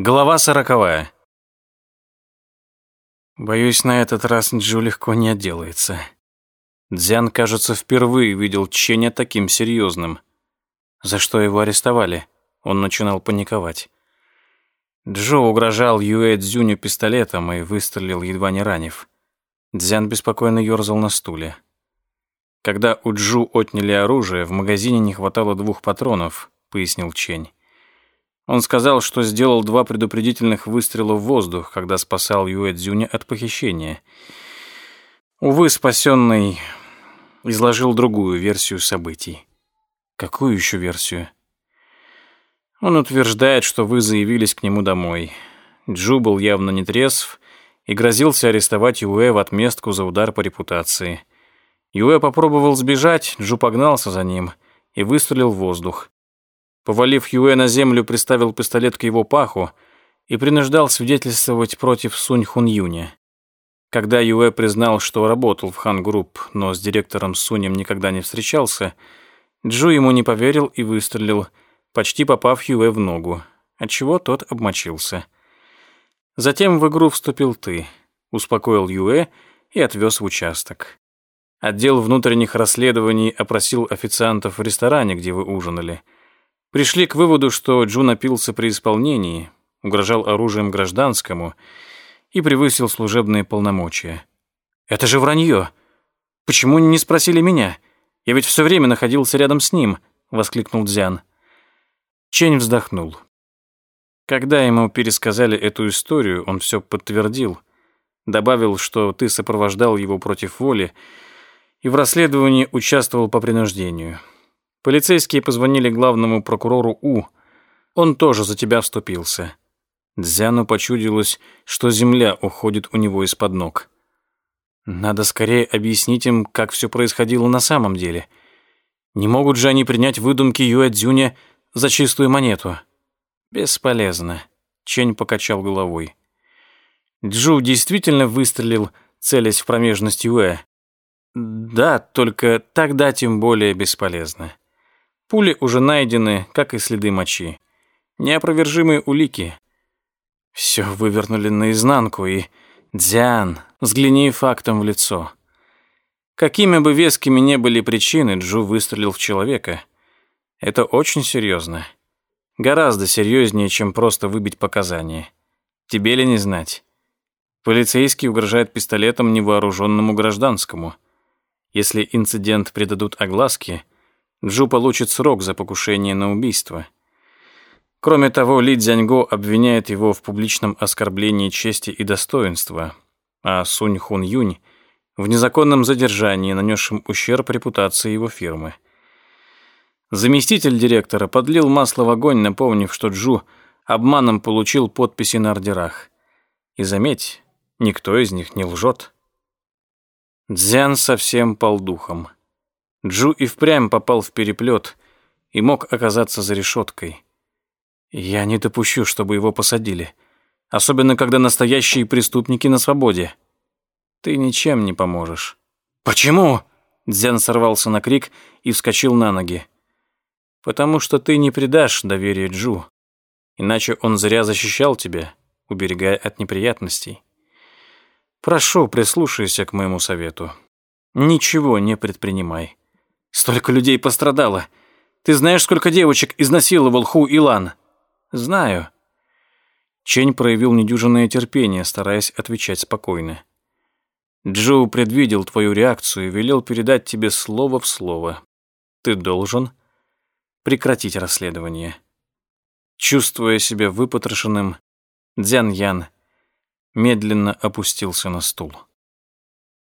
Глава сороковая. Боюсь, на этот раз Джу легко не отделается. Дзян, кажется, впервые видел Ченя таким серьезным. За что его арестовали? Он начинал паниковать. Джо угрожал Юэ Цзюню пистолетом и выстрелил, едва не ранив. Дзян беспокойно ерзал на стуле. Когда у Джу отняли оружие, в магазине не хватало двух патронов, пояснил Чень. Он сказал, что сделал два предупредительных выстрела в воздух, когда спасал Юэ Цзюня от похищения. Увы, спасенный изложил другую версию событий. Какую еще версию? Он утверждает, что вы заявились к нему домой. Джу был явно не трезв и грозился арестовать Юэ в отместку за удар по репутации. Юэ попробовал сбежать, Джу погнался за ним и выстрелил в воздух. Повалив Юэ на землю, приставил пистолет к его паху и принуждал свидетельствовать против Сунь Хун Юня. Когда Юэ признал, что работал в Хан Групп, но с директором Сунем никогда не встречался, Джу ему не поверил и выстрелил, почти попав Юэ в ногу, отчего тот обмочился. Затем в игру вступил ты, успокоил Юэ и отвез в участок. Отдел внутренних расследований опросил официантов в ресторане, где вы ужинали – Пришли к выводу, что Джу напился при исполнении, угрожал оружием гражданскому и превысил служебные полномочия. «Это же вранье! Почему не спросили меня? Я ведь все время находился рядом с ним!» — воскликнул Дзян. Чень вздохнул. Когда ему пересказали эту историю, он все подтвердил. Добавил, что ты сопровождал его против воли и в расследовании участвовал по принуждению. Полицейские позвонили главному прокурору У. Он тоже за тебя вступился. Дзяну почудилось, что земля уходит у него из-под ног. Надо скорее объяснить им, как все происходило на самом деле. Не могут же они принять выдумки Юэ Цзюня за чистую монету? Бесполезно. Чень покачал головой. Джу действительно выстрелил, целясь в промежность Юэ. Да, только тогда тем более бесполезно. Пули уже найдены, как и следы мочи. Неопровержимые улики. Все вывернули наизнанку, и... Дзян, взгляни фактом в лицо. Какими бы вескими не были причины, Джу выстрелил в человека. Это очень серьезно. Гораздо серьезнее, чем просто выбить показания. Тебе ли не знать? Полицейский угрожает пистолетом невооруженному гражданскому. Если инцидент придадут огласке, Джу получит срок за покушение на убийство. Кроме того, Ли Цзяньго обвиняет его в публичном оскорблении чести и достоинства, а Сунь Хун Юнь в незаконном задержании, нанесшем ущерб репутации его фирмы. Заместитель директора подлил масло в огонь, напомнив, что Джу обманом получил подписи на ордерах. И заметь, никто из них не лжет. Дзян совсем пал духом. Джу и впрямь попал в переплет и мог оказаться за решеткой. Я не допущу, чтобы его посадили, особенно когда настоящие преступники на свободе. Ты ничем не поможешь. Почему? Дзян сорвался на крик и вскочил на ноги. Потому что ты не предашь доверие Джу. Иначе он зря защищал тебя, уберегая от неприятностей. Прошу, прислушайся к моему совету. Ничего не предпринимай. Столько людей пострадало. Ты знаешь, сколько девочек изнасиловал Ху Илан? Знаю. Чень проявил недюжинное терпение, стараясь отвечать спокойно. Джоу предвидел твою реакцию и велел передать тебе слово в слово. Ты должен прекратить расследование. Чувствуя себя выпотрошенным, Дзян Ян медленно опустился на стул.